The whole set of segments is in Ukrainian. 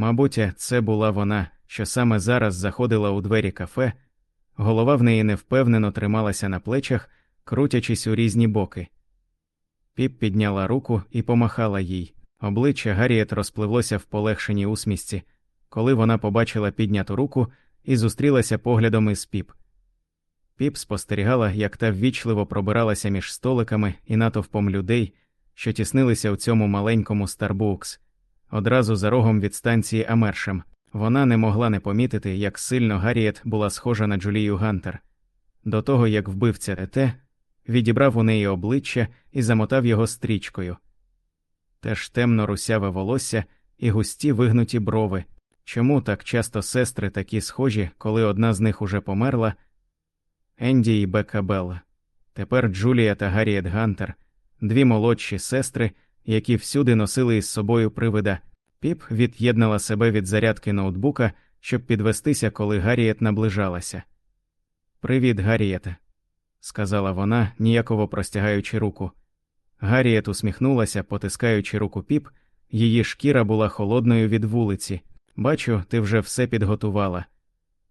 Мабуть, це була вона, що саме зараз заходила у двері кафе, голова в неї невпевнено трималася на плечах, крутячись у різні боки. Піп підняла руку і помахала їй. Обличчя Гарріет розпливлося в полегшеній усмісці, коли вона побачила підняту руку і зустрілася поглядом із піп. Піп спостерігала, як та ввічливо пробиралася між столиками і натовпом людей, що тіснилися у цьому маленькому Старбукс, одразу за рогом від станції Амершем. Вона не могла не помітити, як сильно Гарріет була схожа на Джулію Гантер. До того, як вбивця ТТ відібрав у неї обличчя і замотав його стрічкою. Теж темно русяве волосся і густі вигнуті брови. Чому так часто сестри такі схожі, коли одна з них уже померла? Енді і Бека Белла. Тепер Джулія та Гарріет Гантер, дві молодші сестри, які всюди носили із собою привида. Піп від'єднала себе від зарядки ноутбука, щоб підвестися, коли Гарріет наближалася. Привіт, Гарріете, сказала вона, ніяково простягаючи руку. Гарріет усміхнулася, потискаючи руку піп, її шкіра була холодною від вулиці. Бачу, ти вже все підготувала.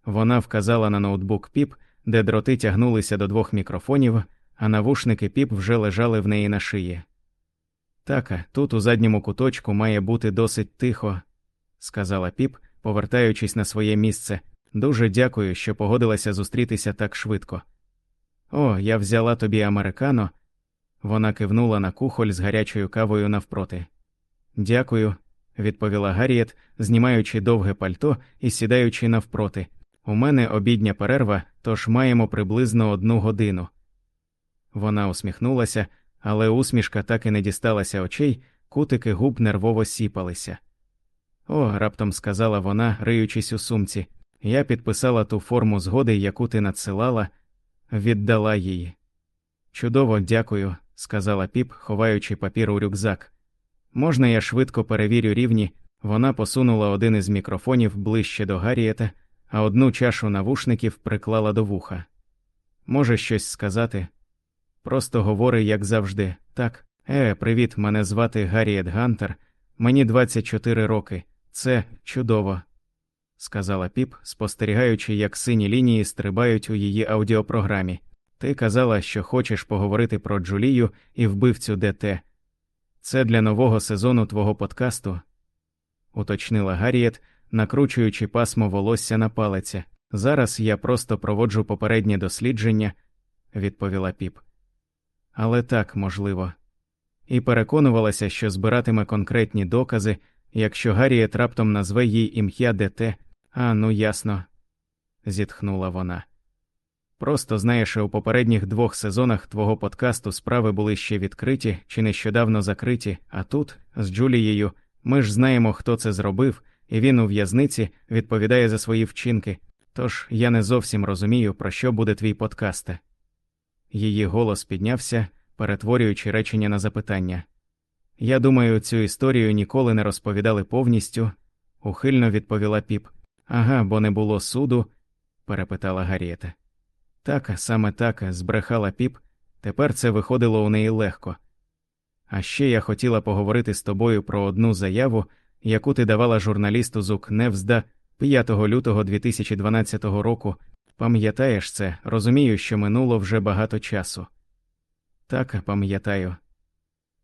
Вона вказала на ноутбук піп, де дроти тягнулися до двох мікрофонів, а навушники піп вже лежали в неї на шиї. Так, тут у задньому куточку має бути досить тихо, сказала піп, повертаючись на своє місце. Дуже дякую, що погодилася зустрітися так швидко. О, я взяла тобі американо. Вона кивнула на кухоль з гарячою кавою навпроти. Дякую, відповіла Гарріет, знімаючи довге пальто і сідаючи навпроти. У мене обідня перерва, тож маємо приблизно одну годину. Вона усміхнулася, але усмішка так і не дісталася очей, кутики губ нервово сіпалися. О, раптом сказала вона, риючись у сумці, я підписала ту форму згоди, яку ти надсилала, віддала її. Чудово, дякую, сказала піп, ховаючи папір у рюкзак. Можна я швидко перевірю рівні, вона посунула один із мікрофонів ближче до Гарріета, а одну чашу навушників приклала до вуха. Може щось сказати? Просто говори, як завжди, так. Е, привіт, мене звати Гарріет Гантер, мені 24 роки. Це чудово, сказала піп, спостерігаючи, як сині лінії стрибають у її аудіопрограмі. Ти казала, що хочеш поговорити про Джулію і вбивцю ДТ. Це для нового сезону твого подкасту, уточнила Гарріет, накручуючи пасмо волосся на палиця. Зараз я просто проводжу попереднє дослідження, відповіла піп. Але так можливо. І переконувалася, що збиратиме конкретні докази, якщо Гарріет раптом назве їй ім'я ДТ. А, ну ясно, зітхнула вона. Просто знаєш, у попередніх двох сезонах твого подкасту справи були ще відкриті чи нещодавно закриті, а тут, з Джулією, ми ж знаємо, хто це зробив, і він у в'язниці відповідає за свої вчинки. Тож я не зовсім розумію, про що буде твій подкаст. Її голос піднявся, перетворюючи речення на запитання. Я думаю, цю історію ніколи не розповідали повністю, ухильно відповіла піп. Ага, бо не було суду, перепитала Гарріета. Так, саме так, збрехала піп, тепер це виходило у неї легко. А ще я хотіла поговорити з тобою про одну заяву, яку ти давала журналісту Зук Невзда 5 лютого 2012 року. Пам'ятаєш це, розумію, що минуло вже багато часу. Так, пам'ятаю.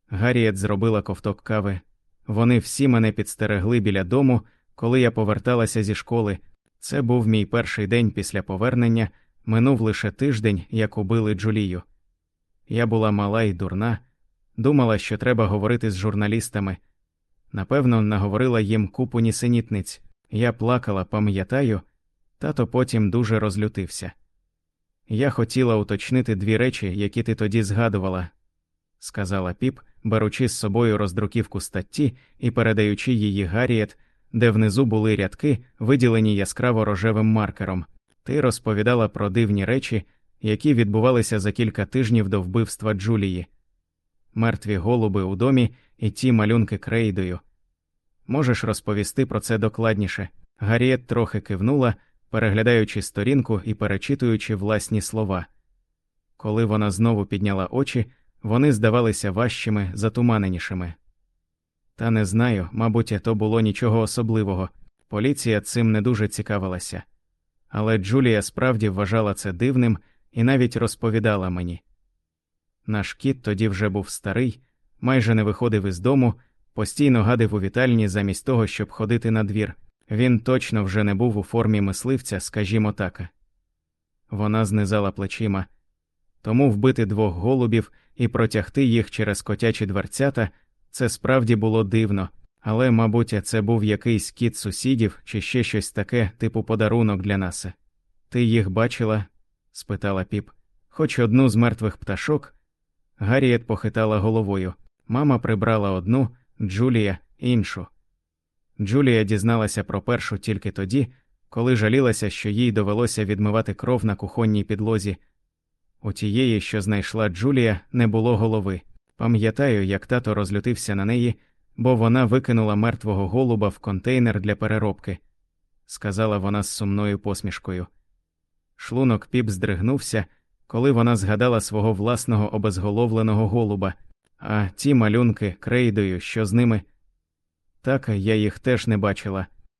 Гарріет зробила ковток кави. Вони всі мене підстерегли біля дому, коли я поверталася зі школи. Це був мій перший день після повернення. Минув лише тиждень, як убили Джулію. Я була мала і дурна, думала, що треба говорити з журналістами. Напевно, наговорила їм купу нісенітниць. Я плакала, пам'ятаю, тато потім дуже розлютився. Я хотіла уточнити дві речі, які ти тоді згадувала, сказала піп, беручи з собою роздруківку статті і передаючи її Гарріет, де внизу були рядки, виділені яскраво рожевим маркером. Ти розповідала про дивні речі, які відбувалися за кілька тижнів до вбивства Джулії, мертві голуби у домі і ті малюнки крейдою. Можеш розповісти про це докладніше. Гарріет трохи кивнула, переглядаючи сторінку і перечитуючи власні слова. Коли вона знову підняла очі, вони здавалися важчими, затуманенішими. Та не знаю, мабуть, то було нічого особливого. Поліція цим не дуже цікавилася. Але Джулія справді вважала це дивним і навіть розповідала мені. Наш кіт тоді вже був старий, майже не виходив із дому, постійно гадив у вітальні замість того, щоб ходити на двір. Він точно вже не був у формі мисливця, скажімо так. Вона знизала плечима. Тому вбити двох голубів і протягти їх через котячі дверцята це справді було дивно, але, мабуть, це був якийсь кіт сусідів чи ще щось таке, типу подарунок для нас. Ти їх бачила? спитала піп. Хоч одну з мертвих пташок. Гарріет похитала головою. Мама прибрала одну, Джулія іншу. Джулія дізналася про першу тільки тоді, коли жалілася, що їй довелося відмивати кров на кухонній підлозі. У тієї, що знайшла Джулія, не було голови. Пам'ятаю, як тато розлютився на неї, бо вона викинула мертвого голуба в контейнер для переробки, сказала вона з сумною посмішкою. Шлунок піп здригнувся, коли вона згадала свого власного обезголовленого голуба, а ті малюнки крейдою, що з ними. Так я їх теж не бачила,